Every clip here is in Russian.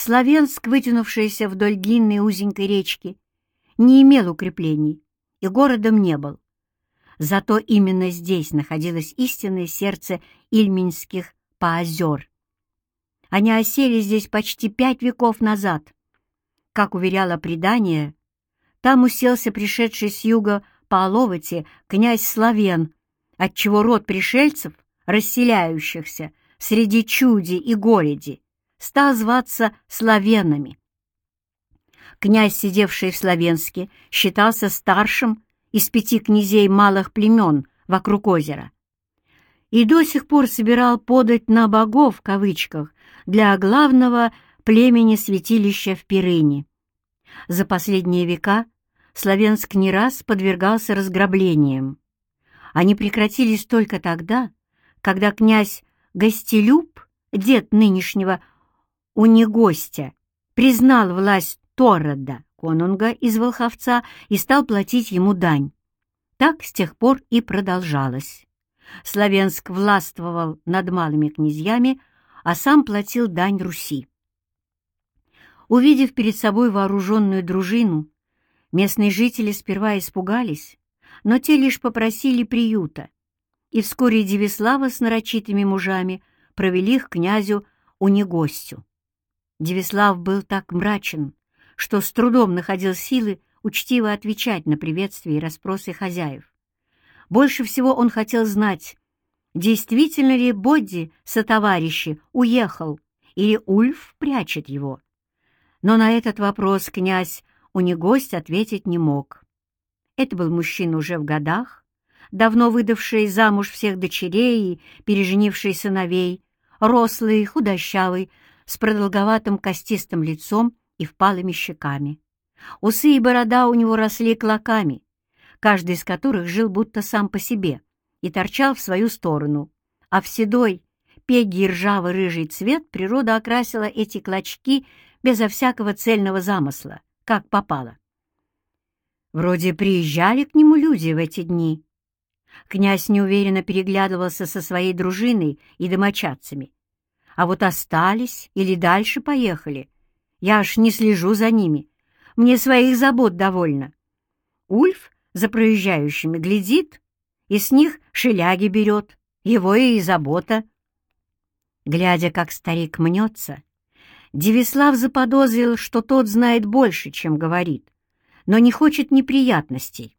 Славянск, вытянувшийся вдоль длинной узенькой речки, не имел укреплений и городом не был. Зато именно здесь находилось истинное сердце ильминских поозер. Они осели здесь почти пять веков назад. Как уверяло предание, там уселся пришедший с юга по Оловоте князь Славен, отчего род пришельцев, расселяющихся среди чуди и городи, стал зваться славенами. Князь, сидевший в Славенске, считался старшим из пяти князей малых племен вокруг озера и до сих пор собирал подать на богов, в кавычках, для главного племени святилища в Пирыне. За последние века Славянск не раз подвергался разграблениям. Они прекратились только тогда, когда князь Гостелюб, дед нынешнего Унигостя, признал власть Торода, конунга из Волховца, и стал платить ему дань. Так с тех пор и продолжалось. Славянск властвовал над малыми князьями, а сам платил дань Руси. Увидев перед собой вооруженную дружину, местные жители сперва испугались, но те лишь попросили приюта, и вскоре Девислава с нарочитыми мужами провели их князю Унигостю. Девислав был так мрачен, что с трудом находил силы учтиво отвечать на приветствия и расспросы хозяев. Больше всего он хотел знать, действительно ли Бодди сотоварищи уехал или Ульф прячет его. Но на этот вопрос князь у негость ответить не мог. Это был мужчина уже в годах, давно выдавший замуж всех дочерей и переженивший сыновей, рослый, худощавый, с продолговатым костистым лицом и впалыми щеками. Усы и борода у него росли клоками, каждый из которых жил будто сам по себе и торчал в свою сторону, а в седой, пегий ржаво-рыжий цвет природа окрасила эти клочки безо всякого цельного замысла, как попало. Вроде приезжали к нему люди в эти дни. Князь неуверенно переглядывался со своей дружиной и домочадцами. А вот остались или дальше поехали. Я аж не слежу за ними. Мне своих забот довольно. Ульф за проезжающими глядит и с них шеляги берет. Его и забота. Глядя, как старик мнется, Девислав заподозрил, что тот знает больше, чем говорит, но не хочет неприятностей.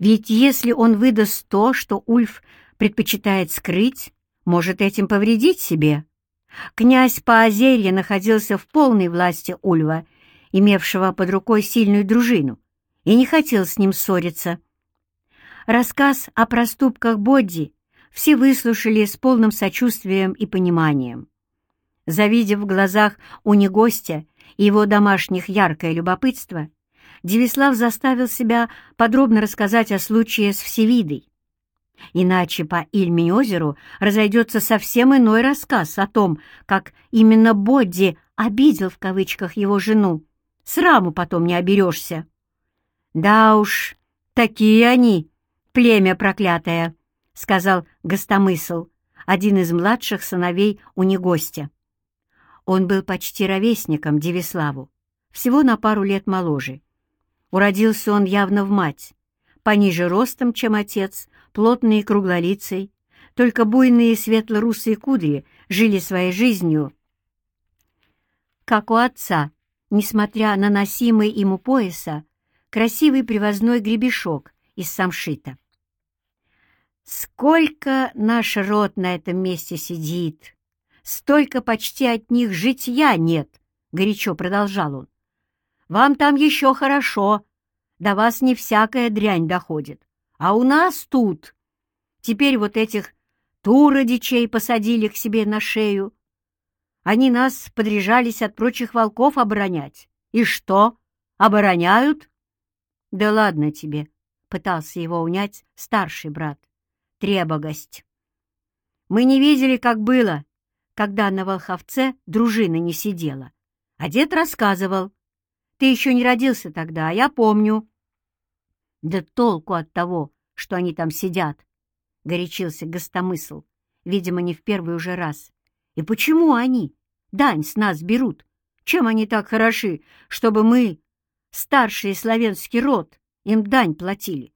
Ведь если он выдаст то, что Ульф предпочитает скрыть, может этим повредить себе. Князь Поозерье находился в полной власти Ульва, имевшего под рукой сильную дружину, и не хотел с ним ссориться. Рассказ о проступках Бодди все выслушали с полным сочувствием и пониманием. Завидев в глазах у негостя и его домашних яркое любопытство, Девислав заставил себя подробно рассказать о случае с Всевидой. Иначе по Ильмень-озеру разойдется совсем иной рассказ о том, как именно Бодди обидел в кавычках его жену. Сраму потом не оберешься. Да уж, такие они, племя проклятое, — сказал Гостомысл, один из младших сыновей у негостя. Он был почти ровесником Девиславу, всего на пару лет моложе. Уродился он явно в мать, пониже ростом, чем отец, плотный и круглолицей, только буйные светло-русые кудри жили своей жизнью, как у отца, несмотря на носимый ему пояса, красивый привозной гребешок из самшита. «Сколько наш род на этом месте сидит!» столько почти от них житья нет, — горячо продолжал он. Вам там еще хорошо, до вас не всякая дрянь доходит, а у нас тут. Теперь вот этих туродичей посадили к себе на шею. Они нас подряжались от прочих волков оборонять. И что, обороняют? Да ладно тебе, — пытался его унять старший брат, требогость. Мы не видели, как было, когда на Волховце дружина не сидела. А дед рассказывал. Ты еще не родился тогда, а я помню. Да толку от того, что они там сидят, — горячился гостомысл, видимо, не в первый уже раз. И почему они? дань с нас берут? Чем они так хороши, чтобы мы, старший славянский род, им дань платили?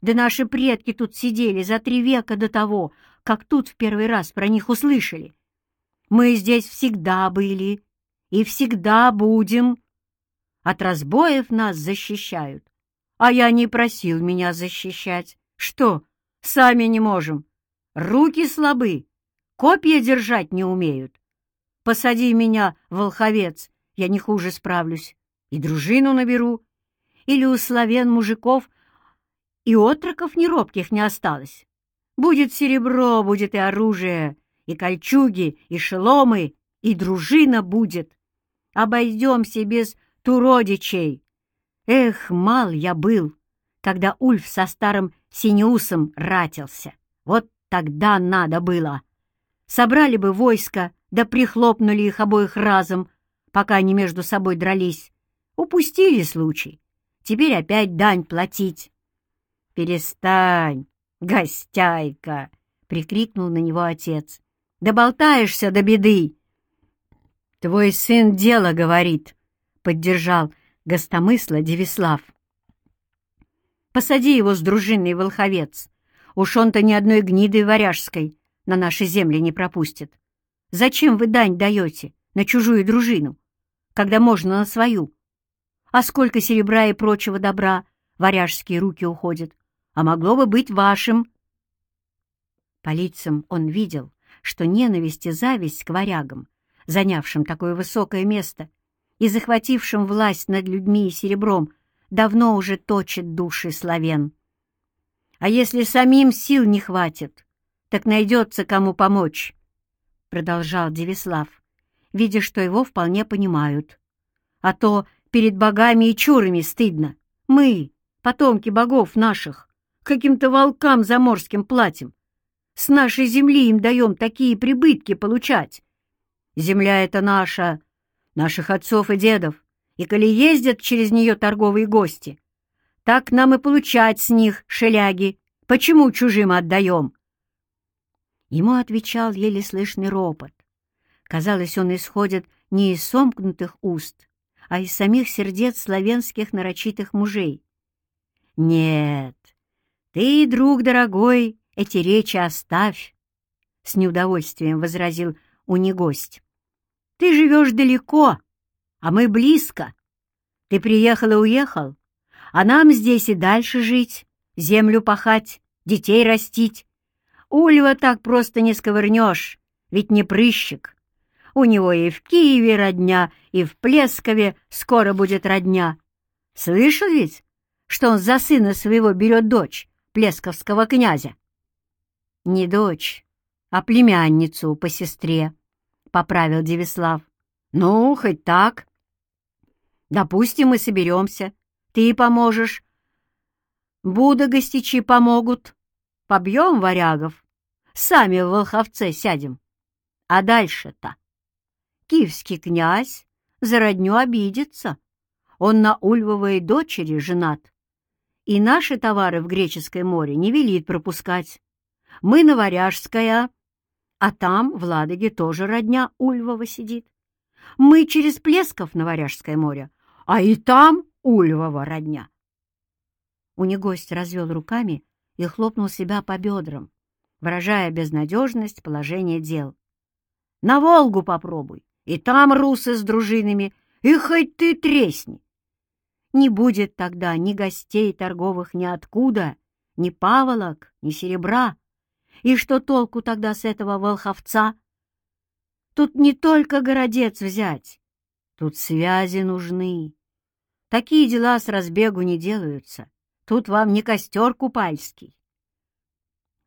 Да наши предки тут сидели за три века до того, как тут в первый раз про них услышали. Мы здесь всегда были и всегда будем. От разбоев нас защищают. А я не просил меня защищать. Что, сами не можем? Руки слабы, копья держать не умеют. Посади меня, волховец, я не хуже справлюсь. И дружину наберу. Или у славян мужиков и отроков неробких не осталось. Будет серебро, будет и оружие, и кольчуги, и шеломы, и дружина будет. Обойдемся без туродичей. Эх, мал я был, когда Ульф со старым Синеусом ратился. Вот тогда надо было. Собрали бы войско, да прихлопнули их обоих разом, пока они между собой дрались. Упустили случай. Теперь опять дань платить. «Перестань, гостяйка!» — прикрикнул на него отец. «Да болтаешься до беды!» «Твой сын дело говорит», — поддержал гостомысла Девислав. «Посади его с дружиной, волховец. Уж он-то ни одной гниды варяжской на наши земли не пропустит. Зачем вы дань даете на чужую дружину, когда можно на свою? А сколько серебра и прочего добра варяжские руки уходят? а могло бы быть вашим. По лицам он видел, что ненависть и зависть к варягам, занявшим такое высокое место и захватившим власть над людьми и серебром, давно уже точит души славян. А если самим сил не хватит, так найдется кому помочь, — продолжал Девислав, видя, что его вполне понимают. А то перед богами и чурами стыдно. Мы, потомки богов наших, каким-то волкам заморским платим. С нашей земли им даем такие прибытки получать. Земля эта наша, наших отцов и дедов, и коли ездят через нее торговые гости, так нам и получать с них шеляги. Почему чужим отдаем?» Ему отвечал еле слышный ропот. Казалось, он исходит не из сомкнутых уст, а из самих сердец славянских нарочитых мужей. «Нет, «Ты, друг дорогой, эти речи оставь!» — с неудовольствием возразил унигость. «Ты живешь далеко, а мы близко. Ты приехал и уехал, а нам здесь и дальше жить, землю пахать, детей растить. Ульва так просто не сковырнешь, ведь не прыщик. У него и в Киеве родня, и в Плескове скоро будет родня. Слышал ведь, что он за сына своего берет дочь, плесковского князя. Не дочь, а племянницу по сестре, — поправил Девислав. Ну, хоть так. Допустим, мы соберемся. Ты поможешь. Буда гостичи помогут. Побьем варягов. Сами в Волховце сядем. А дальше-то? Киевский князь за родню обидится. Он на Ульвовой дочери женат и наши товары в Греческое море не велит пропускать. Мы на Варяжское, а там в Ладоге тоже родня Ульвова сидит. Мы через Плесков на Варяжское море, а и там Ульвова родня. Унегость развел руками и хлопнул себя по бедрам, выражая безнадежность положения дел. «На Волгу попробуй, и там русы с дружинами, и хоть ты тресни. Не будет тогда ни гостей торговых ниоткуда, ни паволок, ни серебра. И что толку тогда с этого волховца? Тут не только городец взять, тут связи нужны. Такие дела с разбегу не делаются. Тут вам не костер купальский.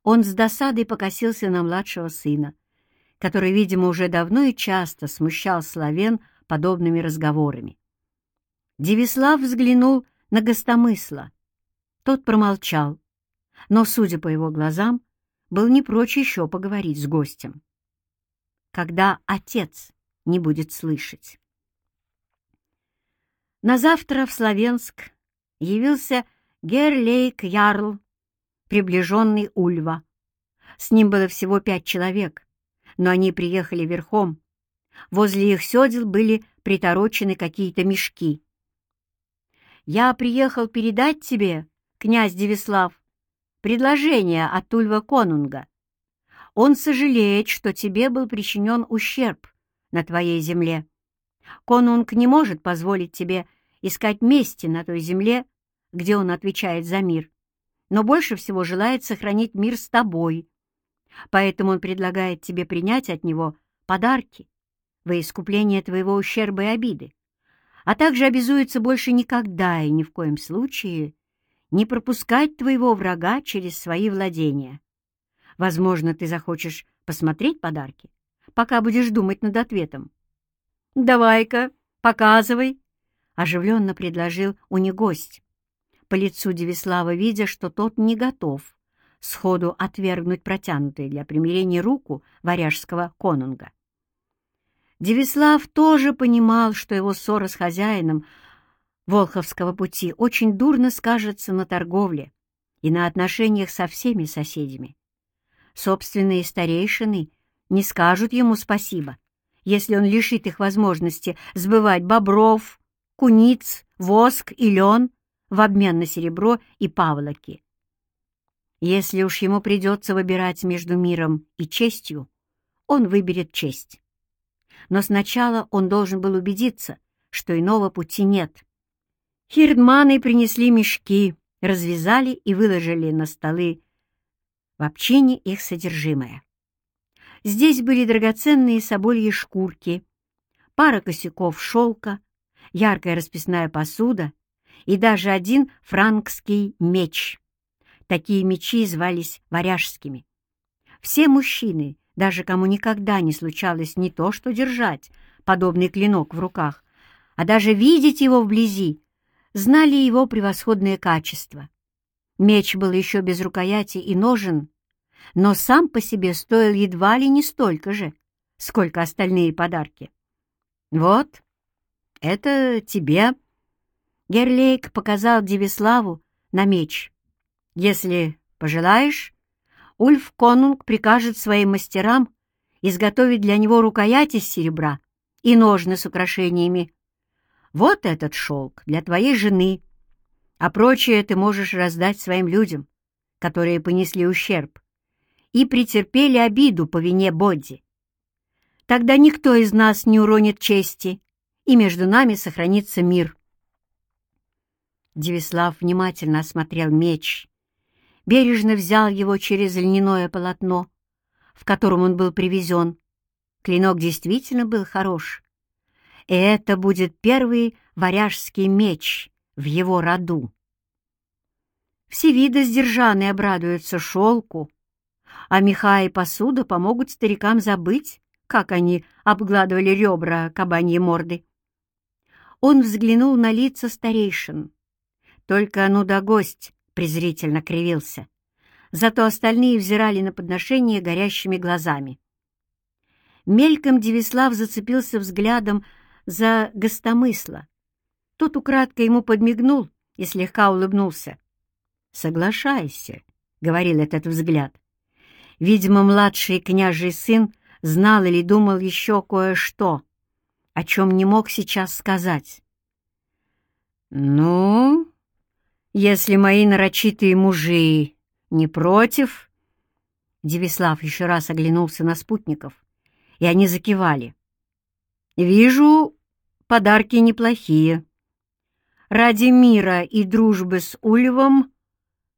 Он с досадой покосился на младшего сына, который, видимо, уже давно и часто смущал славен подобными разговорами. Девислав взглянул на гостомысла. Тот промолчал, но, судя по его глазам, был не прочь еще поговорить с гостем. Когда отец не будет слышать. На завтра в Славенск явился Герлейк Ярл, приближенный Ульва. С ним было всего пять человек, но они приехали верхом. Возле их седел были приторочены какие-то мешки. «Я приехал передать тебе, князь Девислав, предложение от Ульва Конунга. Он сожалеет, что тебе был причинен ущерб на твоей земле. Конунг не может позволить тебе искать мести на той земле, где он отвечает за мир, но больше всего желает сохранить мир с тобой. Поэтому он предлагает тебе принять от него подарки во искупление твоего ущерба и обиды, а также обязуется больше никогда и ни в коем случае не пропускать твоего врага через свои владения. Возможно, ты захочешь посмотреть подарки, пока будешь думать над ответом. «Давай-ка, показывай», — оживленно предложил у них гость. По лицу Девислава, видя, что тот не готов сходу отвергнуть протянутую для примирения руку варяжского конунга. Девислав тоже понимал, что его ссора с хозяином Волховского пути очень дурно скажется на торговле и на отношениях со всеми соседями. Собственные старейшины не скажут ему спасибо, если он лишит их возможности сбывать бобров, куниц, воск и лен в обмен на серебро и павлоки. Если уж ему придется выбирать между миром и честью, он выберет честь. Но сначала он должен был убедиться, что иного пути нет. Хирдманы принесли мешки, развязали и выложили на столы в общине их содержимое. Здесь были драгоценные собольи шкурки, пара косяков шелка, яркая расписная посуда и даже один франкский меч. Такие мечи звались варяжскими. Все мужчины, даже кому никогда не случалось не то что держать подобный клинок в руках, а даже видеть его вблизи, знали его превосходные качества. Меч был еще без рукояти и ножен, но сам по себе стоил едва ли не столько же, сколько остальные подарки. «Вот, это тебе». Герлейк показал Девиславу на меч. «Если пожелаешь, Ульф Конунг прикажет своим мастерам изготовить для него рукоять из серебра и ножны с украшениями, вот этот шелк для твоей жены, а прочее ты можешь раздать своим людям, которые понесли ущерб и претерпели обиду по вине Бодди. Тогда никто из нас не уронит чести, и между нами сохранится мир. Девислав внимательно осмотрел меч, бережно взял его через льняное полотно, в котором он был привезен. Клинок действительно был хорош, и это будет первый варяжский меч в его роду. Все виды сдержаны обрадуются шелку, а меха и посуда помогут старикам забыть, как они обгладывали ребра кабаньи морды. Он взглянул на лица старейшин. Только ну да гость презрительно кривился. Зато остальные взирали на подношение горящими глазами. Мельком Девислав зацепился взглядом за гостомысла. Тот украдко ему подмигнул и слегка улыбнулся. «Соглашайся», — говорил этот взгляд. Видимо, младший княжий сын знал или думал еще кое-что, о чем не мог сейчас сказать. «Ну, если мои нарочитые мужи не против...» Девислав еще раз оглянулся на спутников, и они закивали. «Вижу, подарки неплохие. Ради мира и дружбы с Ульвом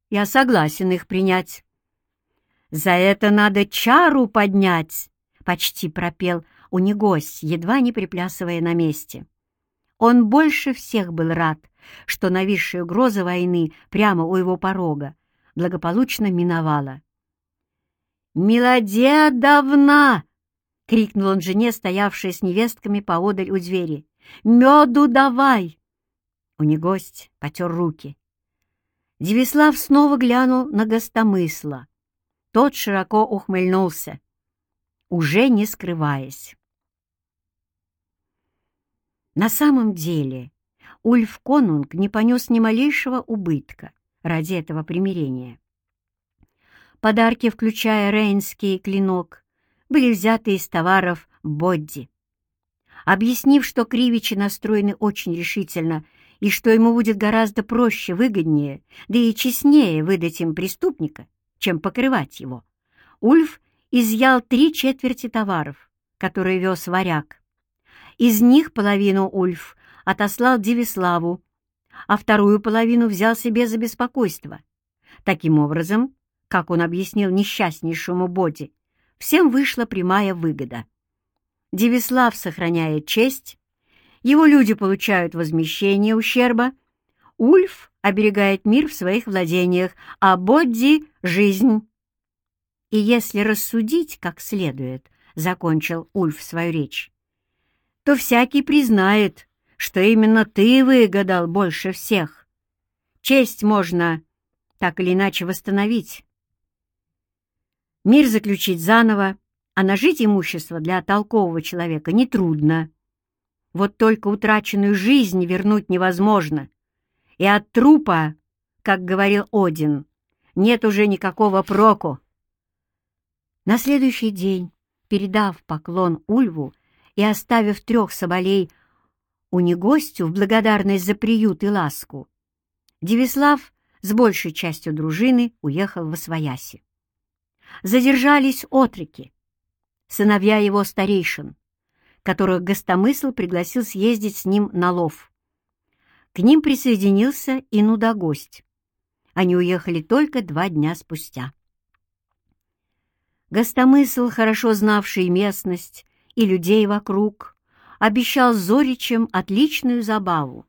я согласен их принять. За это надо чару поднять, — почти пропел Унигось, едва не приплясывая на месте. Он больше всех был рад, что нависшая угроза войны прямо у его порога благополучно миновала. «Мелодия давна!» — крикнул он жене, стоявшей с невестками поодаль у двери. Меду давай!» У гость потер руки. Девислав снова глянул на гостомысла. Тот широко ухмыльнулся, уже не скрываясь. На самом деле Ульф Конунг не понес ни малейшего убытка ради этого примирения. Подарки, включая рейнский клинок, были взяты из товаров Бодди. Объяснив, что кривичи настроены очень решительно и что ему будет гораздо проще, выгоднее, да и честнее выдать им преступника, чем покрывать его, Ульф изъял три четверти товаров, которые вез варяг. Из них половину Ульф отослал Девиславу, а вторую половину взял себе за беспокойство. Таким образом, как он объяснил несчастнейшему Боди, всем вышла прямая выгода. Девислав сохраняет честь, его люди получают возмещение ущерба, Ульф оберегает мир в своих владениях, а Бодди — жизнь. И если рассудить как следует, — закончил Ульф свою речь, — то всякий признает, что именно ты выгадал больше всех. Честь можно так или иначе восстановить. Мир заключить заново, а нажить имущество для толкового человека нетрудно. Вот только утраченную жизнь вернуть невозможно. И от трупа, как говорил Один, нет уже никакого проку. На следующий день, передав поклон Ульву и оставив трех соболей у негостю в благодарность за приют и ласку, Девислав с большей частью дружины уехал в Освояси. Задержались отроки, сыновья его старейшин, которых гостомысл пригласил съездить с ним на лов. К ним присоединился и Нудогость. Они уехали только два дня спустя. Гостомысл, хорошо знавший местность и людей вокруг, обещал Зоричам отличную забаву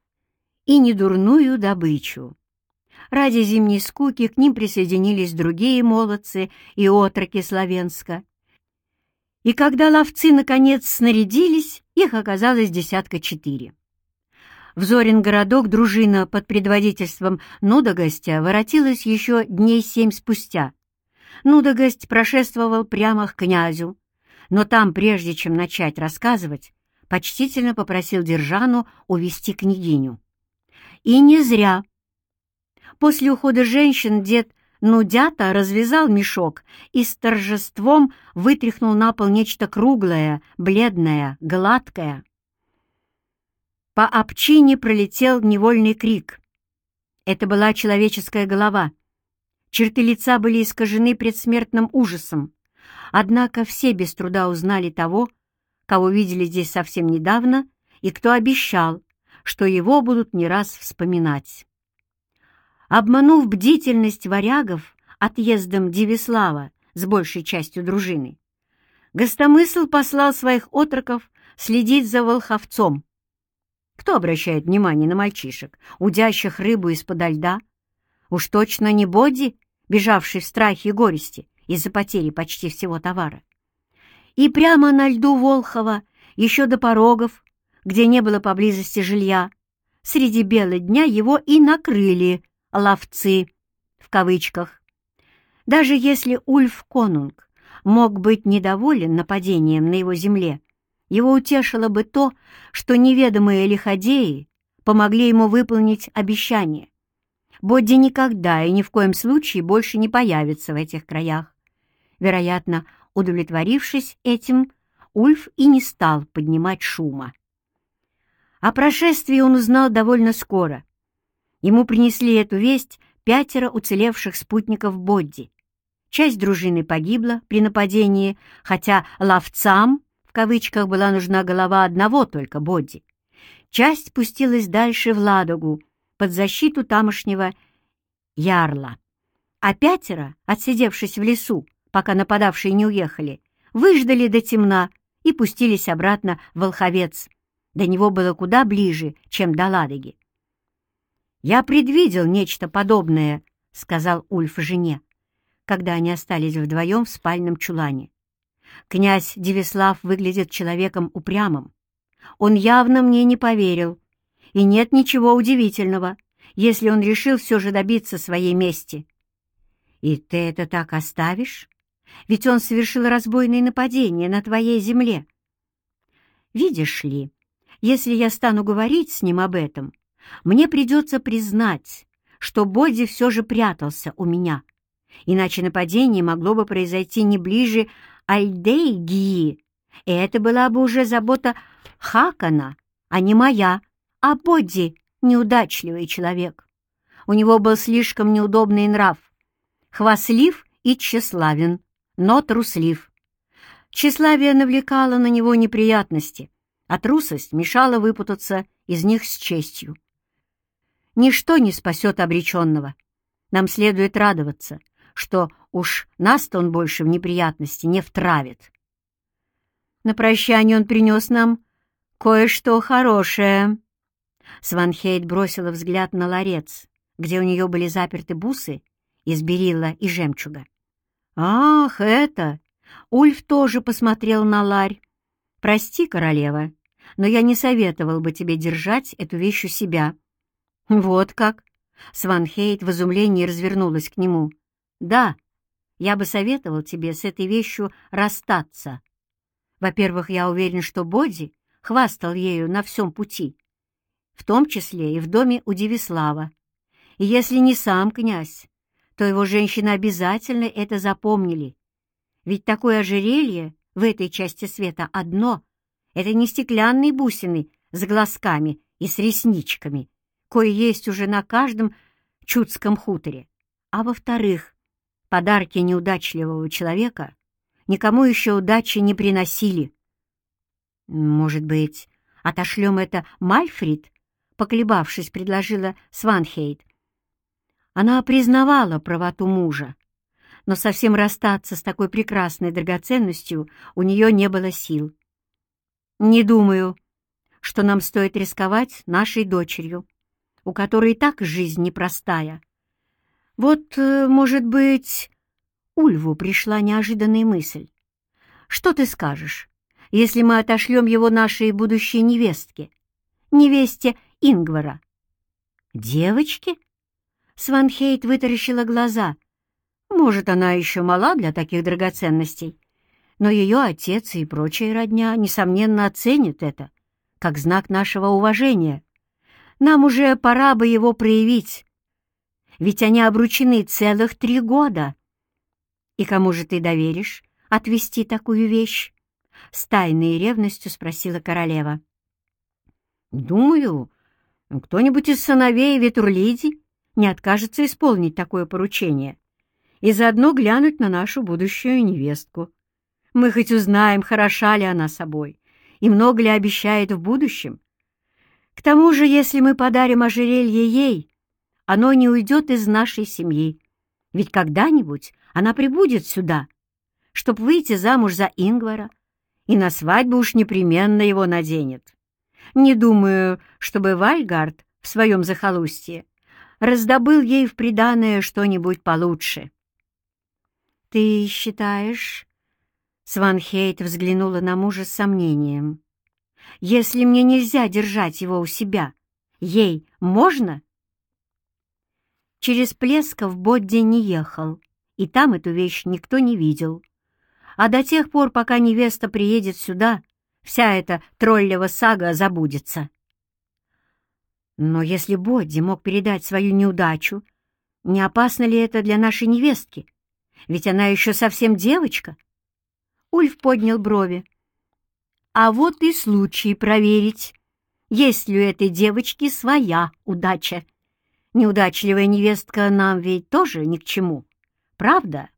и недурную добычу. Ради зимней скуки к ним присоединились другие молодцы и отроки Славенска, и когда ловцы наконец снарядились, их оказалось десятка четыре. В Зорин городок дружина под предводительством Нудогостя воротилась еще дней семь спустя. Нудогость прошествовал прямо к князю, но там, прежде чем начать рассказывать, почтительно попросил Держану увести княгиню. И не зря. После ухода женщин дед Нудята развязал мешок и с торжеством вытряхнул на пол нечто круглое, бледное, гладкое. По обчине пролетел невольный крик. Это была человеческая голова. Черты лица были искажены предсмертным ужасом. Однако все без труда узнали того, кого видели здесь совсем недавно, и кто обещал, что его будут не раз вспоминать. Обманув бдительность варягов отъездом Девислава с большей частью дружины, Гостомысл послал своих отроков следить за волховцом. Кто обращает внимание на мальчишек, удящих рыбу из-подо льда? Уж точно не Боди, бежавший в страхе и горести из-за потери почти всего товара. И прямо на льду Волхова, еще до порогов, где не было поблизости жилья, среди бела дня его и накрыли «ловцы» в кавычках. Даже если Ульф Конунг мог быть недоволен нападением на его земле, его утешило бы то, что неведомые лиходеи помогли ему выполнить обещание. Бодди никогда и ни в коем случае больше не появится в этих краях. Вероятно, удовлетворившись этим, Ульф и не стал поднимать шума. О прошествии он узнал довольно скоро, Ему принесли эту весть пятеро уцелевших спутников Бодди. Часть дружины погибла при нападении, хотя «ловцам» в кавычках была нужна голова одного только Бодди. Часть пустилась дальше в Ладогу, под защиту тамошнего ярла. А пятеро, отсидевшись в лесу, пока нападавшие не уехали, выждали до темна и пустились обратно в Волховец. До него было куда ближе, чем до Ладоги. «Я предвидел нечто подобное», — сказал Ульф жене, когда они остались вдвоем в спальном чулане. «Князь Девислав выглядит человеком упрямым. Он явно мне не поверил, и нет ничего удивительного, если он решил все же добиться своей мести». «И ты это так оставишь? Ведь он совершил разбойное нападение на твоей земле». «Видишь ли, если я стану говорить с ним об этом, мне придется признать, что Бодди все же прятался у меня, иначе нападение могло бы произойти не ближе Альдейгии, и это была бы уже забота Хакана, а не моя, а Бодди — неудачливый человек. У него был слишком неудобный нрав, хвастлив и тщеславен, но труслив. Тщеславие навлекало на него неприятности, а трусость мешала выпутаться из них с честью. Ничто не спасет обреченного. Нам следует радоваться, что уж нас-то он больше в неприятности не втравит. На прощание он принес нам кое-что хорошее. Сванхейт бросила взгляд на ларец, где у нее были заперты бусы из берила и жемчуга. «Ах, это!» Ульф тоже посмотрел на ларь. «Прости, королева, но я не советовал бы тебе держать эту вещь у себя». «Вот как?» Сванхейт в изумлении развернулась к нему. «Да, я бы советовал тебе с этой вещью расстаться. Во-первых, я уверен, что Боди хвастал ею на всем пути, в том числе и в доме у Девислава. И если не сам князь, то его женщины обязательно это запомнили. Ведь такое ожерелье в этой части света одно — это не стеклянные бусины с глазками и с ресничками, кое есть уже на каждом чудском хуторе. А во-вторых, подарки неудачливого человека никому еще удачи не приносили. «Может быть, отошлем это Мальфрид?» — поколебавшись, предложила Сванхейт. Она признавала правоту мужа, но совсем расстаться с такой прекрасной драгоценностью у нее не было сил. «Не думаю, что нам стоит рисковать нашей дочерью, у которой и так жизнь непростая. Вот, э, может быть...» Ульву пришла неожиданная мысль. «Что ты скажешь, если мы отошлем его нашей будущей невестке, невесте Ингвара?» «Девочке?» Сванхейт вытаращила глаза. «Может, она еще мала для таких драгоценностей, но ее отец и прочая родня, несомненно, оценят это, как знак нашего уважения. Нам уже пора бы его проявить, ведь они обручены целых три года». «И кому же ты доверишь отвести такую вещь?» — с тайной ревностью спросила королева. «Думаю, кто-нибудь из сыновей Ветурлиди не откажется исполнить такое поручение и заодно глянуть на нашу будущую невестку. Мы хоть узнаем, хороша ли она собой и много ли обещает в будущем. К тому же, если мы подарим ожерелье ей, оно не уйдет из нашей семьи, ведь когда-нибудь она прибудет сюда, чтоб выйти замуж за Ингвара, и на свадьбу уж непременно его наденет. Не думаю, чтобы Вальгард в своем захолустье раздобыл ей в приданое что-нибудь получше. «Ты считаешь...» Сванхейт взглянула на мужа с сомнением. «Если мне нельзя держать его у себя, ей можно?» Через Плесков Бодди не ехал, и там эту вещь никто не видел. А до тех пор, пока невеста приедет сюда, вся эта троллева сага забудется. Но если Бодди мог передать свою неудачу, не опасно ли это для нашей невестки? Ведь она еще совсем девочка. Ульф поднял брови. А вот и случай проверить, есть ли у этой девочки своя удача. Неудачливая невестка нам ведь тоже ни к чему. Правда,